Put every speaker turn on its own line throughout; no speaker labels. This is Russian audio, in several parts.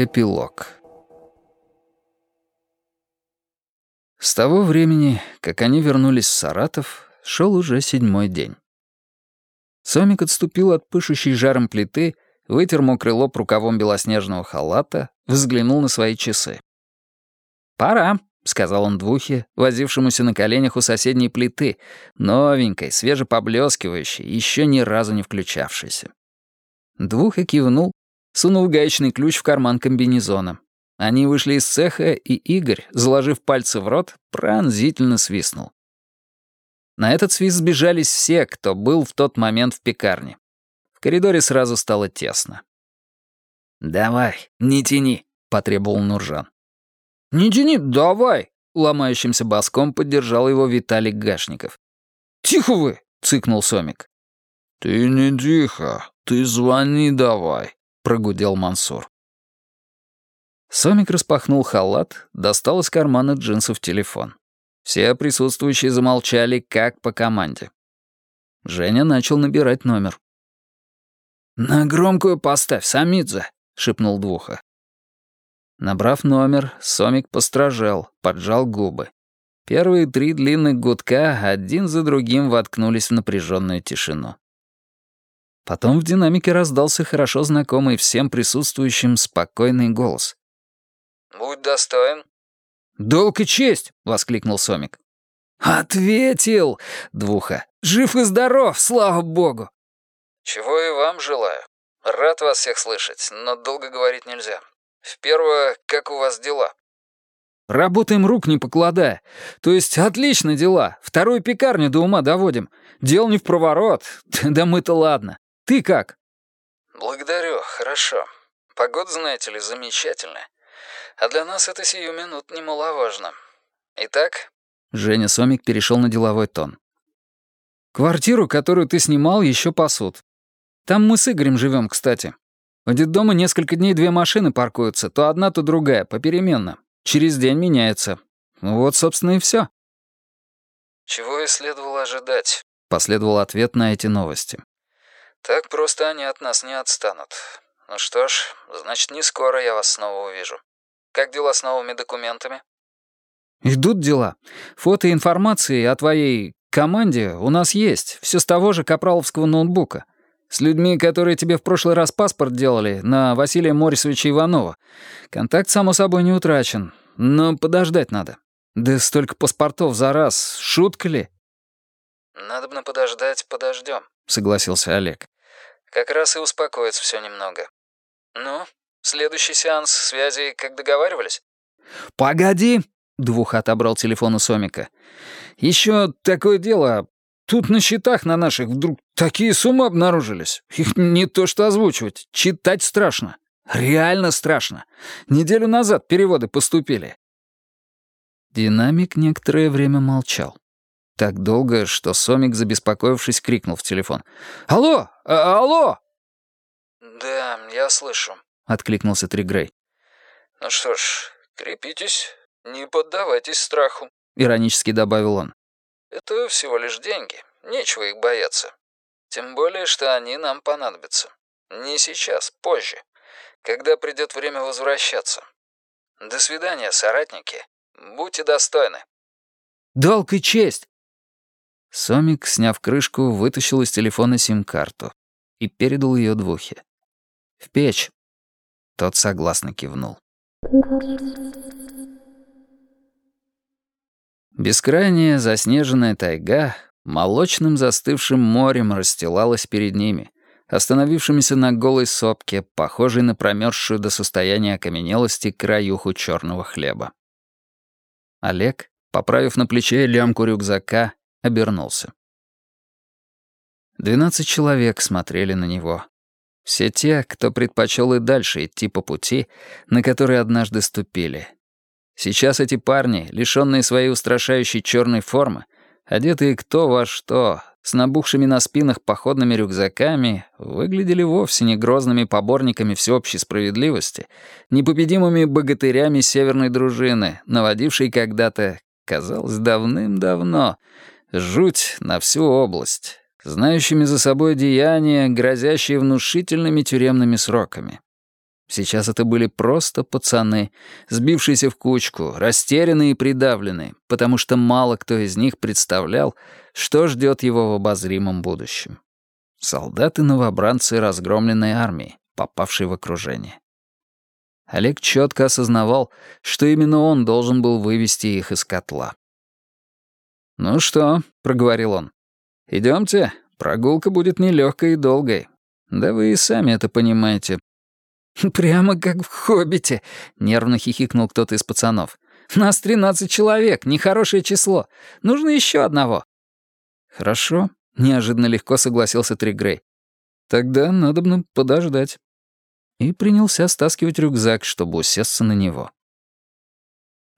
Эпилог С того времени, как они вернулись в Саратов, шел уже седьмой день. Сомик отступил от пышущей жаром плиты, вытер мокрый лоб рукавом белоснежного халата, взглянул на свои часы. «Пора», — сказал он Двухе, возившемуся на коленях у соседней плиты, новенькой, свежепоблескивающей, еще ни разу не включавшейся. Двуха кивнул, сунул гаечный ключ в карман комбинезона. Они вышли из цеха, и Игорь, заложив пальцы в рот, пронзительно свистнул. На этот свист сбежались все, кто был в тот момент в пекарне. В коридоре сразу стало тесно. «Давай, не тяни», — потребовал Нуржан. «Не тяни, давай!» — ломающимся боском поддержал его Виталик Гашников. «Тихо вы!» — цыкнул Сомик.
«Ты не тихо, ты звони давай», — прогудел Мансур.
Сомик распахнул халат, достал из кармана джинсов телефон. Все присутствующие замолчали, как по команде. Женя начал набирать номер. «На громкую поставь, Самидзе», — шепнул Двуха. Набрав номер, Сомик постражал, поджал губы. Первые три длинных гудка один за другим воткнулись в напряженную тишину. Потом в динамике раздался хорошо знакомый всем присутствующим спокойный голос.
«Будь достоин».
«Долг и честь!» — воскликнул Сомик. «Ответил!» — Двуха. «Жив и здоров, слава богу!»
«Чего и вам желаю. Рад вас всех слышать, но долго говорить нельзя. В первое, как у вас дела?»
«Работаем рук не покладая. То есть отлично дела. Вторую пекарню до ума доводим. Дел не в проворот. Да мы-то ладно. Ты как?»
«Благодарю, хорошо. Погода, знаете ли, замечательная. А для нас это сию минут немаловажно. Итак...»
Женя Сомик перешел на деловой тон. «Квартиру, которую ты снимал, еще пасут. Там мы с Игорем живем, кстати. У детдома несколько дней две машины паркуются, то одна, то другая, попеременно. Через день меняется. Вот, собственно, и все.
«Чего и следовало ожидать», —
последовал ответ на эти новости.
«Так просто они от нас не отстанут. Ну что ж, значит, не скоро я вас снова увижу. Как дела с новыми документами?»
«Идут дела. Фото и информации о твоей команде у нас есть. Все с того же капраловского ноутбука. С людьми, которые тебе в прошлый раз паспорт делали, на Василия Морисовича Иванова. Контакт, само собой, не утрачен. Но подождать надо. Да столько паспортов за раз. Шутка ли?»
«Надо бы подождать, подождем», — согласился Олег. «Как раз и успокоится все немного. Ну, следующий сеанс связи, как договаривались?»
«Погоди!» — Двух отобрал телефон у Сомика. «Еще такое дело. Тут на счетах на наших вдруг такие суммы обнаружились. Их не то что озвучивать, читать страшно. Реально страшно. Неделю назад переводы поступили». Динамик некоторое время молчал. Так долго, что Сомик, забеспокоившись, крикнул в телефон. «Алло! А алло!»
«Да, я слышу», —
откликнулся Тригрей.
«Ну что ж, крепитесь, не поддавайтесь страху», —
иронически добавил он.
«Это всего лишь деньги, нечего их бояться. Тем более, что они нам понадобятся. Не сейчас, позже, когда придет время возвращаться. До свидания, соратники. Будьте достойны».
«Долг и честь!» Сомик, сняв крышку, вытащил из телефона сим-карту и передал ее Двухе. «В печь». Тот согласно кивнул. Бескрайняя заснеженная тайга молочным застывшим морем расстилалась перед ними, остановившимися на голой сопке, похожей на промерзшую до состояния окаменелости краюху черного хлеба. Олег, поправив на плече лямку рюкзака, обернулся. Двенадцать человек смотрели на него. Все те, кто предпочел и дальше идти по пути, на который однажды ступили. Сейчас эти парни, лишенные своей устрашающей черной формы, одетые кто во что, с набухшими на спинах походными рюкзаками, выглядели вовсе не грозными поборниками всеобщей справедливости, непобедимыми богатырями северной дружины, наводившей когда-то, казалось, давным-давно, Жуть на всю область, знающими за собой деяния, грозящие внушительными тюремными сроками. Сейчас это были просто пацаны, сбившиеся в кучку, растерянные и придавленные, потому что мало кто из них представлял, что ждет его в обозримом будущем. Солдаты-новобранцы разгромленной армии, попавшей в окружение. Олег четко осознавал, что именно он должен был вывести их из котла. «Ну что», — проговорил он, — «идемте, прогулка будет нелегкой и долгой. Да вы и сами это понимаете».
«Прямо как в «Хоббите», — нервно хихикнул кто-то из пацанов. «Нас тринадцать человек, нехорошее число. Нужно еще одного».
«Хорошо», — неожиданно легко согласился Тригрей. «Тогда надо бы подождать». И принялся стаскивать рюкзак, чтобы усесться на него.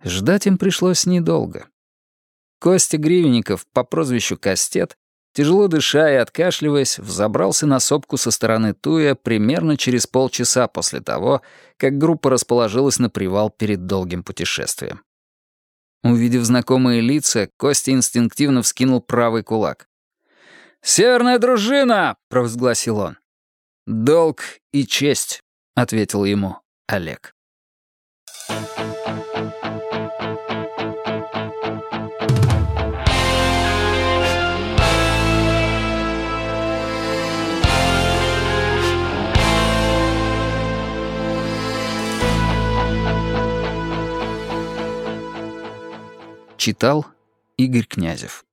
Ждать им пришлось недолго. Костя Гривенников по прозвищу Кастет Тяжело дыша и откашливаясь, взобрался на сопку со стороны Туя примерно через полчаса после того, как группа расположилась на привал перед долгим путешествием. Увидев знакомые лица, Костя инстинктивно вскинул правый кулак. «Северная дружина!» — провозгласил он. «Долг и честь», — ответил ему Олег. Читал Игорь Князев